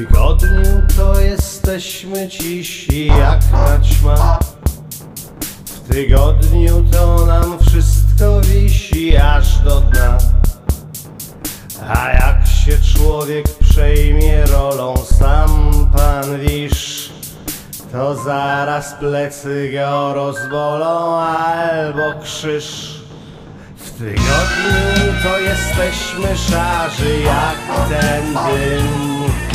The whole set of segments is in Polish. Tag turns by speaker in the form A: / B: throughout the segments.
A: tygodniu to jesteśmy cisi jak taćma W tygodniu to nam wszystko wisi aż do dna. A jak się człowiek przejmie rolą sam pan wisz To zaraz plecy go rozbolą albo krzyż. W tygodniu to jesteśmy szarzy jak ten dym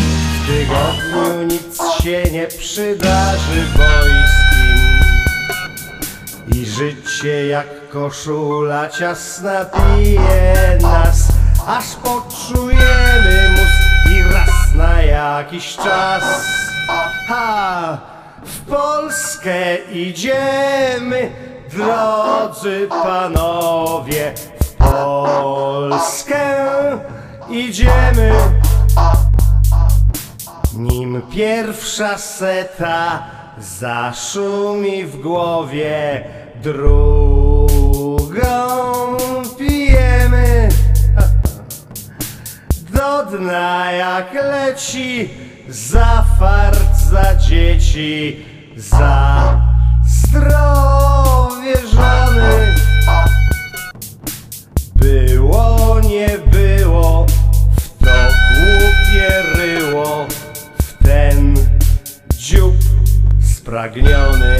A: tygodniu nic się nie przydarzy boiskim I życie jak koszula ciasna pije nas Aż poczujemy mózg i raz na jakiś czas Ha! W Polskę idziemy, drodzy panowie, w Polskę idziemy. Pierwsza seta zaszumi w głowie, drugą pijemy. Do dna jak leci za fart, za dzieci, za zdrowie spragniony.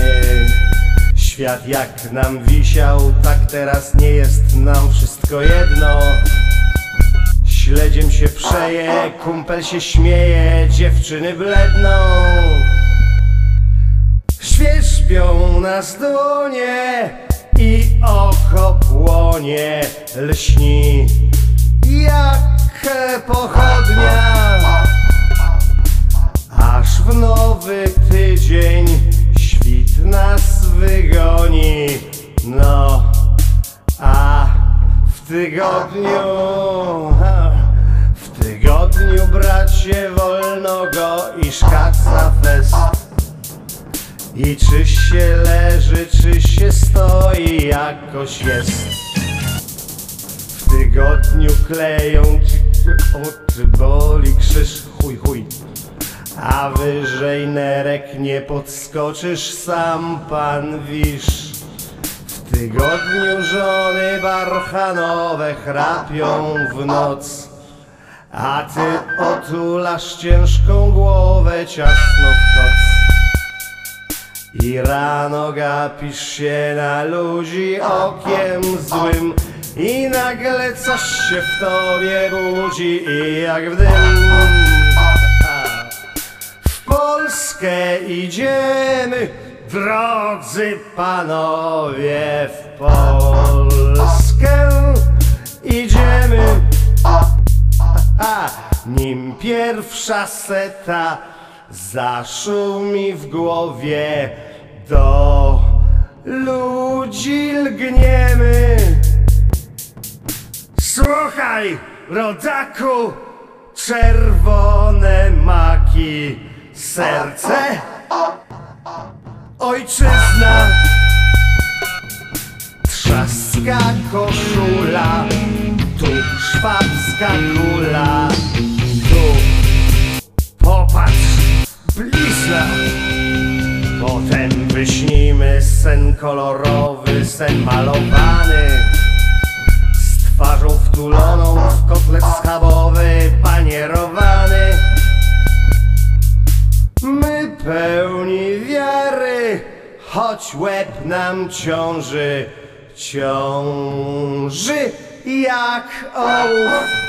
A: Świat jak nam wisiał, tak teraz nie jest nam wszystko jedno. Śledziem się przeje, kumpel się śmieje, dziewczyny bledną. Świerzbią nas dłonie i oko płonie, lśni jak pochodnia. Tygodniu, w tygodniu bracie wolno go i szkaca fest. I czy się leży, czy się stoi, jakoś jest. W tygodniu kleją ci oczy, boli krzyż, chuj, chuj. A wyżej nerek nie podskoczysz, sam pan wisz. Tygodniu żony barchanowe chrapią w noc, a ty otulasz ciężką głowę ciasno w koc. I rano gapisz się na ludzi okiem złym I nagle coś się w tobie budzi i jak w dym W Polskę idziemy, drodzy panowie W Polskę idziemy. A, Nim pierwsza seta zaszumi w głowie Do ludzi lgniemy. Słuchaj, rodaku, czerwone maki Serce, ojczyzna. Trzaska koszula, tu szwabska kula. Tu popatrz, blizna. Potem wyśnimy sen kolorowy, sen malowany. Z twarzą wtuloną w kotlet schabowy, panierowany choć łeb nam ciąży Ciąży jak ołów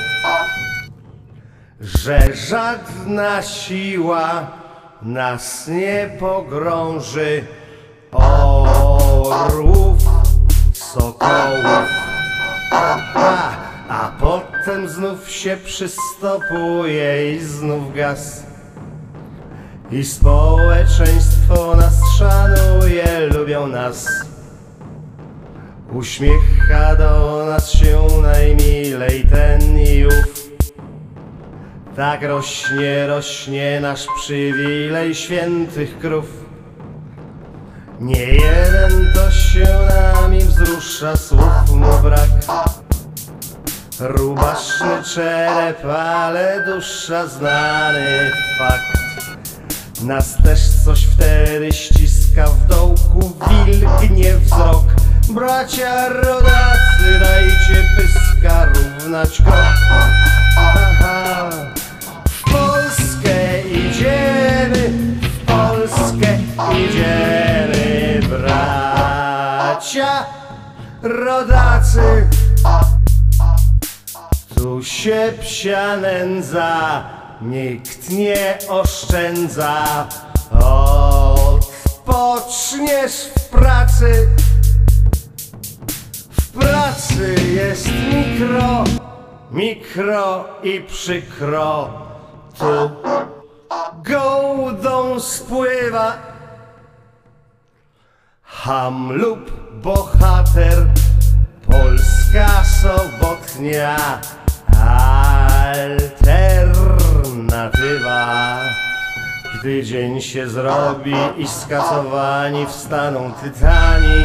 A: że żadna siła nas nie pogrąży orłów, sokołów. A, a potem znów się przystopuje i znów gaz. I społeczeństwo nas szanuje, lubią nas. Uśmiecha do nas się najmilej ten i ów. Tak rośnie, rośnie nasz przywilej świętych krów. Nie jeden to się nami wzrusza, słów mu brak. Rubaszny czerep, ale dusza znany fakt Nas też coś wtedy ściska w dołku, wilgnie wzrok Bracia rodacy, dajcie pyska, równać krok Aha. W Polskę idziemy, w Polskę idziemy, bracia rodacy. Tu się psia nędza, nikt nie oszczędza. Odpoczniesz w pracy, w pracy jest mikro, mikro i przykro. Tu gołdą spływa ham lub bohater. Polska sobotnia alternatywa. Gdy dzień się zrobi i skasowani wstaną tytani.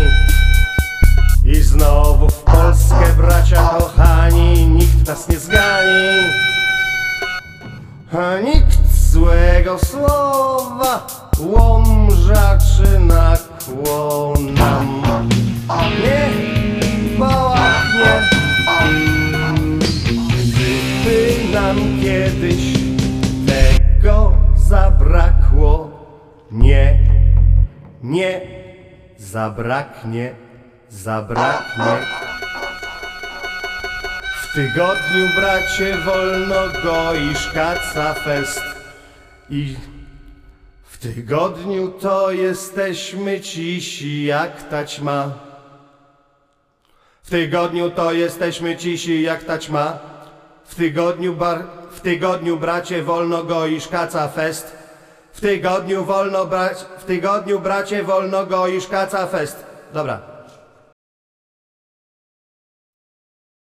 A: I znowu w Polskę bracia kochani, nikt nas nie zgani. A nikt złego słowa łomżaczy nakłonam nie nie, zabraknie, zabraknie. W tygodniu, bracie, wolno goisz kaca fest i w tygodniu to jesteśmy cisi jak taćma. W tygodniu to jesteśmy cisi jak taćma. W tygodniu, bar, w tygodniu bracie, wolno goisz kaca fest. W tygodniu wolno brać, w tygodniu bracie, wolno goisz kaca fest. Dobra.